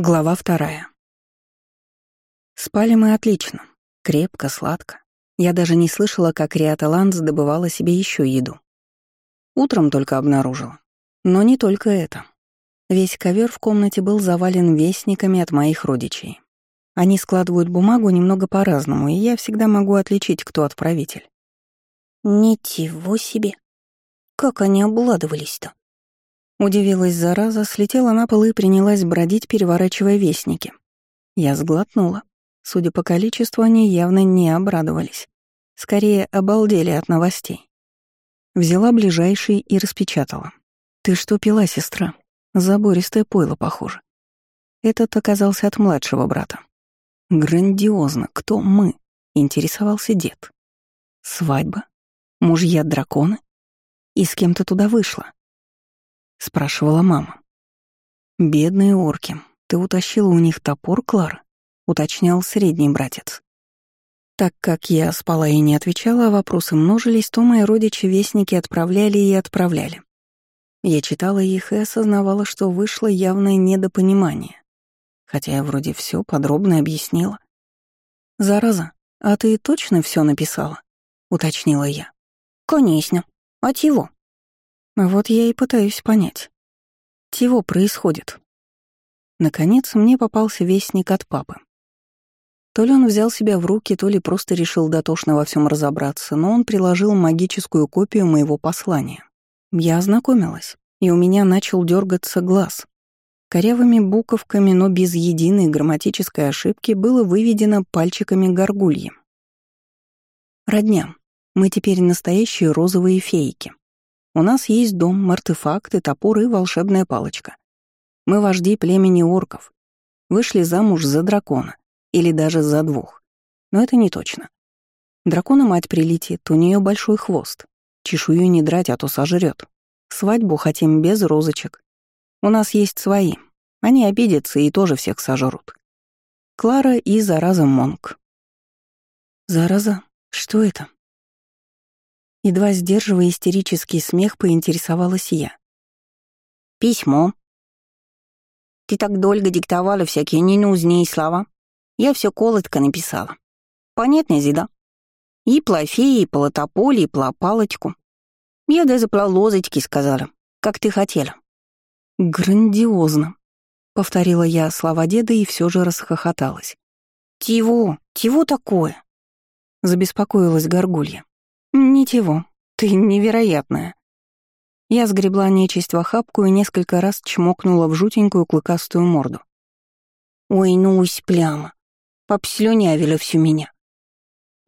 Глава вторая. Спали мы отлично. Крепко, сладко. Я даже не слышала, как Риата Ланс добывала себе еще еду. Утром только обнаружила. Но не только это. Весь ковер в комнате был завален вестниками от моих родичей. Они складывают бумагу немного по-разному, и я всегда могу отличить, кто отправитель. Ничего себе! Как они обладывались-то? Удивилась зараза, слетела на пол и принялась бродить, переворачивая вестники. Я сглотнула. Судя по количеству, они явно не обрадовались. Скорее, обалдели от новостей. Взяла ближайший и распечатала. «Ты что пила, сестра? Забористое пойло, похоже». Этот оказался от младшего брата. «Грандиозно. Кто мы?» — интересовался дед. «Свадьба? Мужья дракона? И с кем то туда вышла?» — спрашивала мама. «Бедные орки, ты утащила у них топор, Клара?» — уточнял средний братец. Так как я спала и не отвечала, а вопросы множились, то мои родичи вестники отправляли и отправляли. Я читала их и осознавала, что вышло явное недопонимание. Хотя я вроде все подробно объяснила. «Зараза, а ты точно все написала?» — уточнила я. «Конечно. А чего?» Вот я и пытаюсь понять. Чего происходит? Наконец мне попался вестник от папы. То ли он взял себя в руки, то ли просто решил дотошно во всем разобраться, но он приложил магическую копию моего послания. Я ознакомилась, и у меня начал дергаться глаз. Корявыми буковками, но без единой грамматической ошибки было выведено пальчиками горгульи. «Родня, мы теперь настоящие розовые фейки. У нас есть дом, артефакты, топор и волшебная палочка. Мы вожди племени орков. Вышли замуж за дракона. Или даже за двух. Но это не точно. Дракона мать прилетит, у нее большой хвост. Чешую не драть, а то сожрет. Свадьбу хотим без розочек. У нас есть свои. Они обидятся и тоже всех сожрут. Клара и Зараза Монг. Зараза? Что это? Едва сдерживая истерический смех, поинтересовалась я. «Письмо. Ты так долго диктовала всякие ненужные слова. Я все колотко написала. Понятно, Зида? И плофеи, и полотополи, и плопалочку. Я даже про лозочки сказала, как ты хотела». «Грандиозно», — повторила я слова деда и все же расхохоталась. «Чего? Чего такое?» — забеспокоилась горгулья. «Ничего, ты невероятная». Я сгребла нечисть в охапку и несколько раз чмокнула в жутенькую клыкастую морду. «Ой, ну усь пляма, попслюнявила всю меня.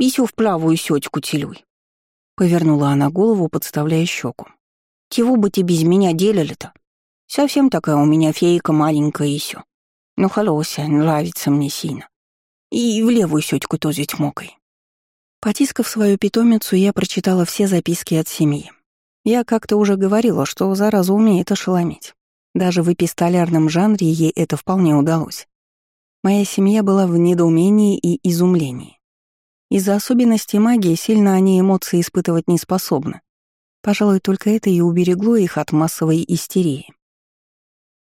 Исю в правую сётьку телюй». Повернула она голову, подставляя щеку. «Чего бы ты без меня делали-то? Совсем такая у меня фейка маленькая Исю. Ну, холося, нравится мне сильно. И в левую сётьку тоже тьмокой. Потискав свою питомицу, я прочитала все записки от семьи. Я как-то уже говорила, что зараза умеет ошеломить. Даже в эпистолярном жанре ей это вполне удалось. Моя семья была в недоумении и изумлении. Из-за особенностей магии сильно они эмоции испытывать не способны. Пожалуй, только это и уберегло их от массовой истерии.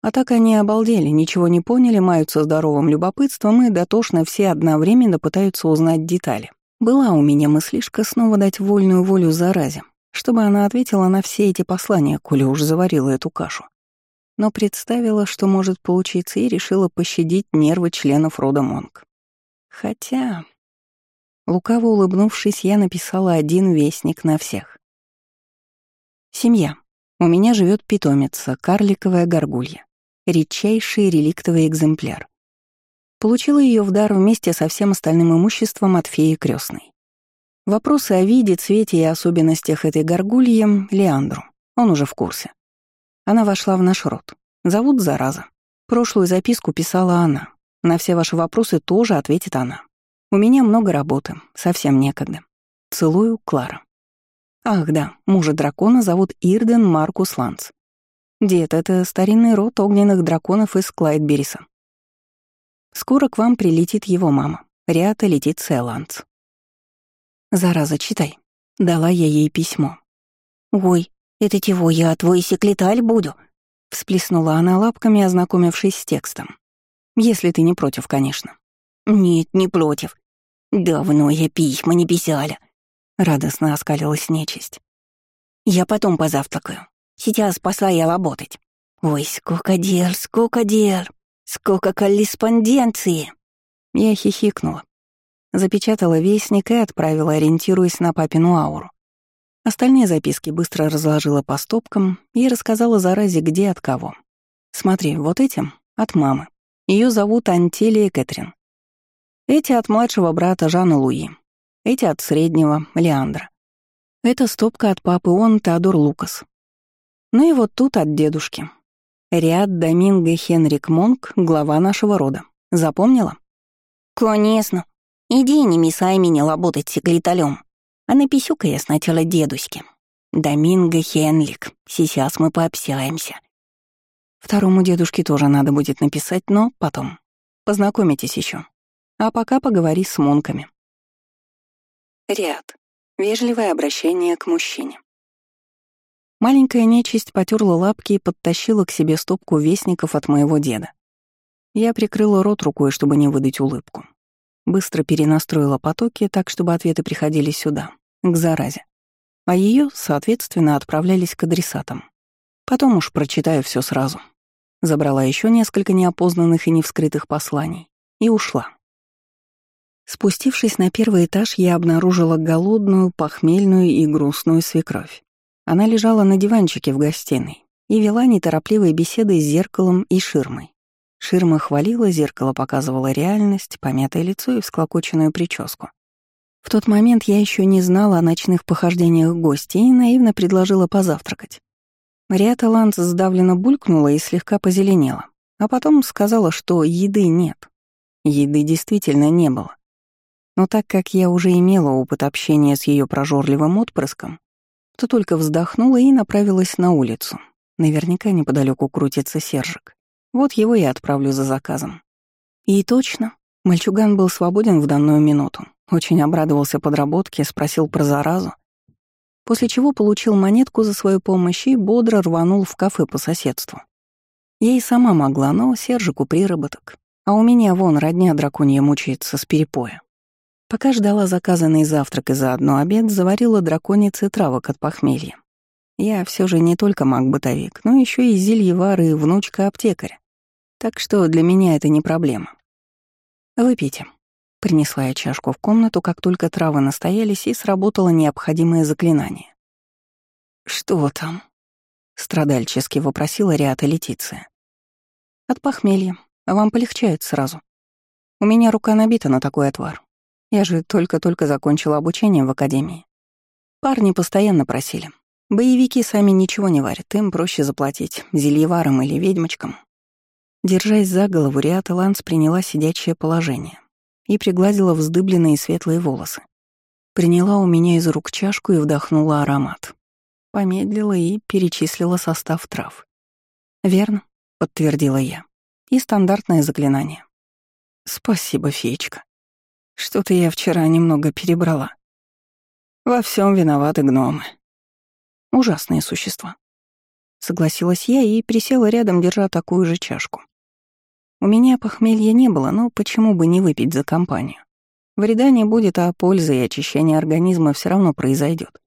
А так они обалдели, ничего не поняли, маются здоровым любопытством и дотошно все одновременно пытаются узнать детали. Была у меня мыслишка снова дать вольную волю заразе, чтобы она ответила на все эти послания, коли уж заварила эту кашу. Но представила, что может получиться, и решила пощадить нервы членов рода Монг. Хотя... Лукаво улыбнувшись, я написала один вестник на всех. Семья. У меня живет питомица, карликовая горгулья. Редчайший реликтовый экземпляр. Получила ее в дар вместе со всем остальным имуществом от феи крестной. Вопросы о виде, цвете и особенностях этой горгульи — Леандру. Он уже в курсе. Она вошла в наш род. Зовут Зараза. Прошлую записку писала она. На все ваши вопросы тоже ответит она. У меня много работы, совсем некогда. Целую, Клара. Ах да, мужа дракона зовут Ирден Маркус Ланс. Дед — это старинный род огненных драконов из Клайдбериса. Скоро к вам прилетит его мама. Риата летит с Эланс. «Зараза, читай». Дала я ей письмо. «Ой, это чего, я твой секретарь буду?» Всплеснула она лапками, ознакомившись с текстом. Если ты не против, конечно. Нет, не против. Давно я письма не писали. Радостно оскалилась нечисть. Я потом позавтракаю. Сейчас пошла я работать. Ой, сколько дел, сколько дел, сколько корреспонденции. Я хихикнула. Запечатала вестник и отправила, ориентируясь на папину ауру. Остальные записки быстро разложила по стопкам и рассказала заразе, где от кого. Смотри, вот этим — от мамы. Ее зовут Антелия Кэтрин. Эти от младшего брата Жана Луи. Эти от среднего — Леандра. Это стопка от папы, он Теодор Лукас. Ну и вот тут от дедушки. Риад Доминго Хенрик Монк, глава нашего рода. Запомнила? Конечно. Иди не мешай меня работать секретарем. А напишу-ка я сначала дедушке. Доминго Хенлик, сейчас мы пообщаемся. Второму дедушке тоже надо будет написать, но потом. Познакомитесь еще. А пока поговори с Монками. Ряд. Вежливое обращение к мужчине. Маленькая нечисть потерла лапки и подтащила к себе стопку вестников от моего деда. Я прикрыла рот рукой, чтобы не выдать улыбку. Быстро перенастроила потоки так, чтобы ответы приходили сюда, к заразе. А ее, соответственно, отправлялись к адресатам. Потом уж прочитаю все сразу. Забрала еще несколько неопознанных и невскрытых посланий и ушла. Спустившись на первый этаж, я обнаружила голодную, похмельную и грустную свекровь. Она лежала на диванчике в гостиной и вела неторопливые беседы с зеркалом и ширмой. Ширма хвалила, зеркало показывало реальность, помятое лицо и всклокоченную прическу. В тот момент я еще не знала о ночных похождениях гостей и наивно предложила позавтракать. Риата Ланс сдавленно булькнула и слегка позеленела, а потом сказала, что еды нет. Еды действительно не было. Но так как я уже имела опыт общения с ее прожорливым отпрыском, то только вздохнула и направилась на улицу. Наверняка неподалеку крутится Сержик. Вот его я отправлю за заказом. И точно, мальчуган был свободен в данную минуту. Очень обрадовался подработке, спросил про заразу. После чего получил монетку за свою помощь и бодро рванул в кафе по соседству. Я и сама могла, но Сержику приработок. А у меня вон родня драконья мучается с перепоя. Пока ждала заказанный завтрак и заодно обед, заварила драконице травок от похмелья. Я все же не только маг-бытовик, но еще и зельевар и внучка аптекаря. Так что для меня это не проблема. «Выпейте». Принесла я чашку в комнату, как только травы настоялись, и сработало необходимое заклинание. «Что там?» — страдальчески вопросила Риата Летиция. «От похмелья. Вам полегчает сразу. У меня рука набита на такой отвар. Я же только-только закончила обучение в академии. Парни постоянно просили. Боевики сами ничего не варят, им проще заплатить зельеварам или ведьмочкам. Держась за голову, Риата Ланс приняла сидячее положение и пригладила вздыбленные светлые волосы. Приняла у меня из рук чашку и вдохнула аромат. Помедлила и перечислила состав трав. «Верно», — подтвердила я. «И стандартное заклинание». «Спасибо, феечка. Что-то я вчера немного перебрала. Во всем виноваты гномы. Ужасные существа». Согласилась я и присела рядом, держа такую же чашку. У меня похмелья не было, но почему бы не выпить за компанию? Вреда не будет, а польза и очищение организма все равно произойдет.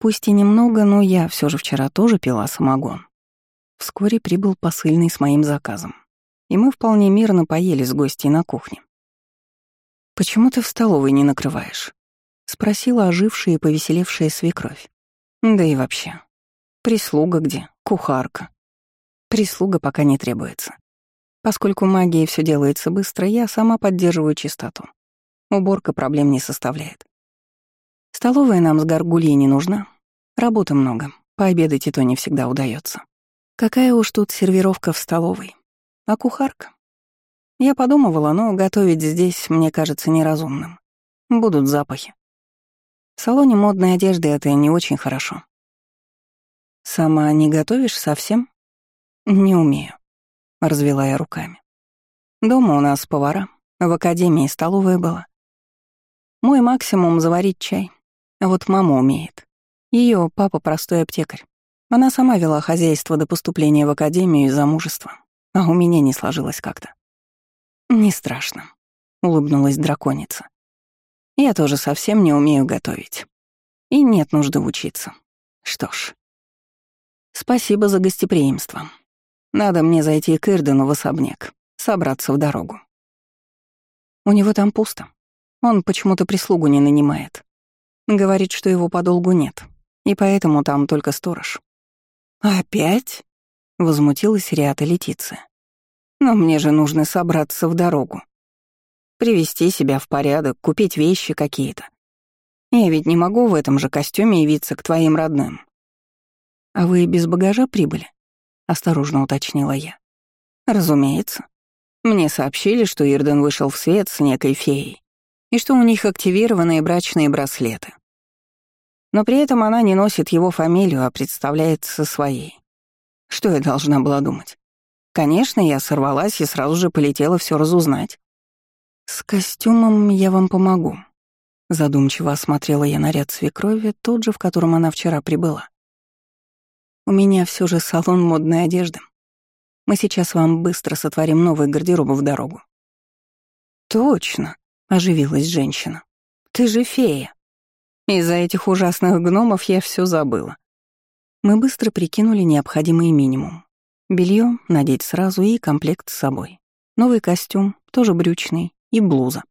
Пусть и немного, но я все же вчера тоже пила самогон. Вскоре прибыл посыльный с моим заказом. И мы вполне мирно поели с гостей на кухне. «Почему ты в столовой не накрываешь?» — спросила ожившая и повеселевшая свекровь. «Да и вообще. Прислуга где? Кухарка. Прислуга пока не требуется. Поскольку магией все делается быстро, я сама поддерживаю чистоту. Уборка проблем не составляет. Столовая нам с горгульей не нужна. Работы много. Пообедать и то не всегда удается. Какая уж тут сервировка в столовой. А кухарка? Я подумывала, но готовить здесь мне кажется неразумным. Будут запахи. В салоне модной одежды это не очень хорошо. Сама не готовишь совсем? Не умею. — развела я руками. «Дома у нас повара, в академии столовая была. Мой максимум — заварить чай. А вот мама умеет. Ее папа простой аптекарь. Она сама вела хозяйство до поступления в академию и замужества. А у меня не сложилось как-то. «Не страшно», — улыбнулась драконица. «Я тоже совсем не умею готовить. И нет нужды учиться. Что ж. Спасибо за гостеприимство. Надо мне зайти к Ирдену в особняк, собраться в дорогу. У него там пусто. Он почему-то прислугу не нанимает. Говорит, что его подолгу нет, и поэтому там только сторож. «Опять?» — возмутилась Риата Летиция. «Но мне же нужно собраться в дорогу. Привести себя в порядок, купить вещи какие-то. Я ведь не могу в этом же костюме явиться к твоим родным». «А вы без багажа прибыли?» — осторожно уточнила я. «Разумеется. Мне сообщили, что Ирден вышел в свет с некой феей, и что у них активированные брачные браслеты. Но при этом она не носит его фамилию, а представляется своей. Что я должна была думать? Конечно, я сорвалась и сразу же полетела все разузнать. «С костюмом я вам помогу», — задумчиво осмотрела я наряд свекрови, тот же, в котором она вчера прибыла. «У меня все же салон модной одежды. Мы сейчас вам быстро сотворим новый гардероб в дорогу». «Точно», — оживилась женщина. «Ты же фея. Из-за этих ужасных гномов я все забыла». Мы быстро прикинули необходимый минимум. Белье надеть сразу и комплект с собой. Новый костюм, тоже брючный, и блуза.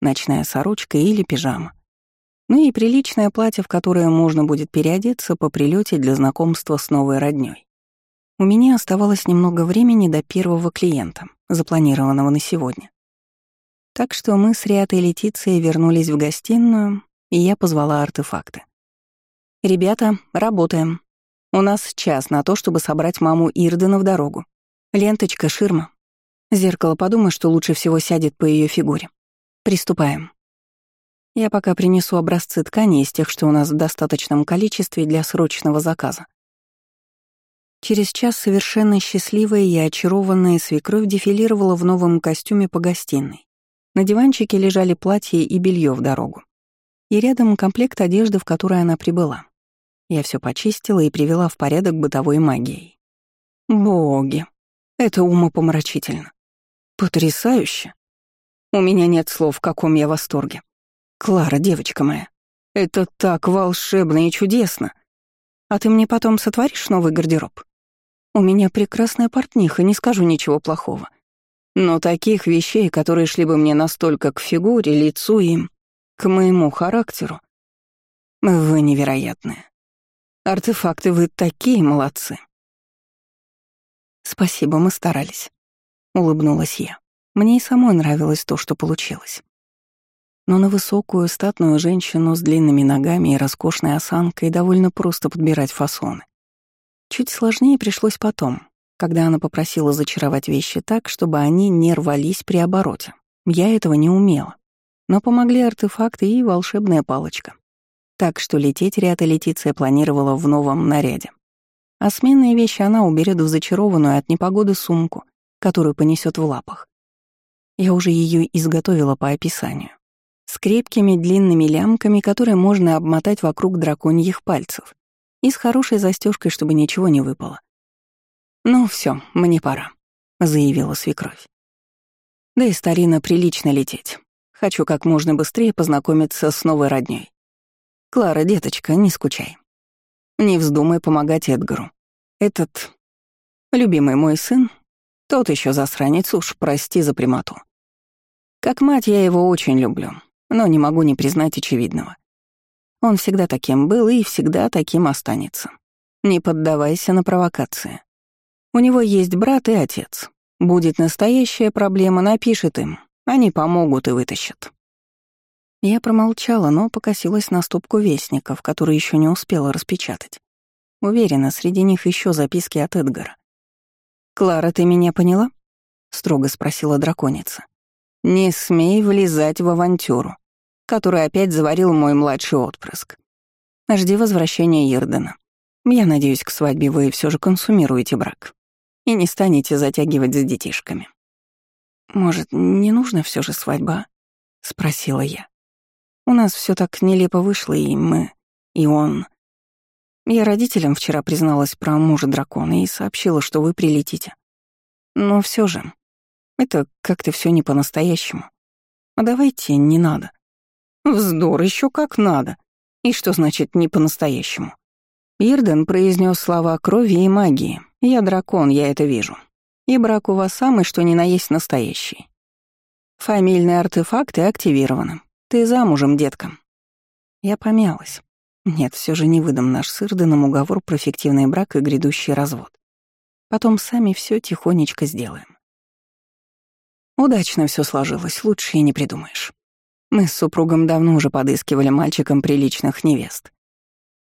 Ночная сорочка или пижама. Ну и приличное платье, в которое можно будет переодеться по прилете для знакомства с новой роднёй. У меня оставалось немного времени до первого клиента, запланированного на сегодня. Так что мы с Риатой и Летицией вернулись в гостиную, и я позвала артефакты. «Ребята, работаем. У нас час на то, чтобы собрать маму Ирдена в дорогу. Ленточка, ширма. Зеркало, подумай, что лучше всего сядет по ее фигуре. Приступаем. Я пока принесу образцы ткани из тех, что у нас в достаточном количестве для срочного заказа. Через час совершенно счастливая и очарованная свекровь дефилировала в новом костюме по гостиной. На диванчике лежали платья и белье в дорогу. И рядом комплект одежды, в которой она прибыла. Я все почистила и привела в порядок бытовой магией. Боги, это умопомрачительно. Потрясающе. У меня нет слов, в каком я восторге. Клара, девочка моя, это так волшебно и чудесно. А ты мне потом сотворишь новый гардероб? У меня прекрасная портниха, не скажу ничего плохого. Но таких вещей, которые шли бы мне настолько к фигуре, лицу и к моему характеру, вы невероятные. Артефакты, вы такие молодцы. Спасибо, мы старались. Улыбнулась я. Мне и самой нравилось то, что получилось. Но на высокую, статную женщину с длинными ногами и роскошной осанкой довольно просто подбирать фасоны. Чуть сложнее пришлось потом, когда она попросила зачаровать вещи так, чтобы они не рвались при обороте. Я этого не умела. Но помогли артефакты и волшебная палочка. Так что лететь Риата Летиция планировала в новом наряде. А сменные вещи она уберет в зачарованную от непогоды сумку, которую понесет в лапах. Я уже ее изготовила по описанию. С крепкими длинными лямками, которые можно обмотать вокруг драконьих пальцев и с хорошей застежкой, чтобы ничего не выпало. «Ну все, мне пора», — заявила свекровь. «Да и старина прилично лететь. Хочу как можно быстрее познакомиться с новой роднёй. Клара, деточка, не скучай. Не вздумай помогать Эдгару. Этот любимый мой сын, тот еще засранец уж, прости за примату. Как мать я его очень люблю, но не могу не признать очевидного. Он всегда таким был и всегда таким останется. Не поддавайся на провокации. У него есть брат и отец. Будет настоящая проблема, напишет им. Они помогут и вытащат. Я промолчала, но покосилась на стопку вестников, которые еще не успела распечатать. Уверена, среди них еще записки от Эдгара. «Клара, ты меня поняла?» — строго спросила драконица. «Не смей влезать в авантюру который опять заварил мой младший отпрыск. Жди возвращения Ирдена. Я надеюсь, к свадьбе вы все же консумируете брак и не станете затягивать за детишками. «Может, не нужно все же свадьба?» — спросила я. «У нас все так нелепо вышло, и мы, и он...» Я родителям вчера призналась про мужа дракона и сообщила, что вы прилетите. Но все же, Это как-то все не по-настоящему. А давайте не надо. Вздор, еще как надо. И что значит не по-настоящему? Ирден произнес слова крови и магии. Я дракон, я это вижу. И брак у вас самый, что ни на есть настоящий. Фамильные артефакты активированы. Ты замужем, детка. Я помялась. Нет, все же не выдам наш с Ирденом уговор про фиктивный брак и грядущий развод. Потом сами все тихонечко сделаем. Удачно все сложилось, лучше и не придумаешь. Мы с супругом давно уже подыскивали мальчикам приличных невест.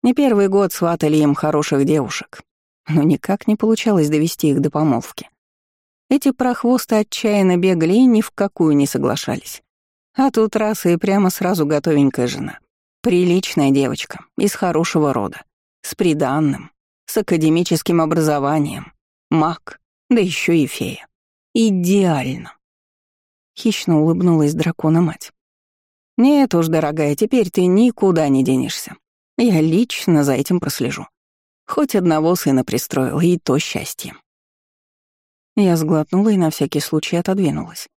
Не первый год сватали им хороших девушек, но никак не получалось довести их до помолвки. Эти прохвосты отчаянно бегали и ни в какую не соглашались. А тут раз и прямо сразу готовенькая жена. Приличная девочка, из хорошего рода, с приданным, с академическим образованием, маг, да еще и фея. Идеально. Хищно улыбнулась дракона мать. «Нет уж, дорогая, теперь ты никуда не денешься. Я лично за этим прослежу. Хоть одного сына пристроила, и то счастье». Я сглотнула и на всякий случай отодвинулась.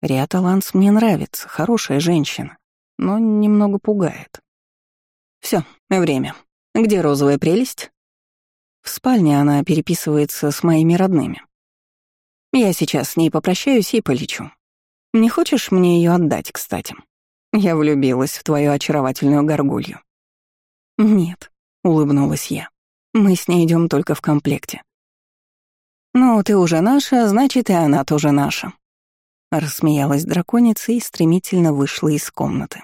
Риата Ланс мне нравится, хорошая женщина, но немного пугает. Все, время. Где розовая прелесть? В спальне она переписывается с моими родными. Я сейчас с ней попрощаюсь и полечу. Не хочешь мне ее отдать, кстати? Я влюбилась в твою очаровательную горгулью. Нет, улыбнулась я. Мы с ней идем только в комплекте. Ну, ты уже наша, значит, и она тоже наша. Рассмеялась драконица и стремительно вышла из комнаты.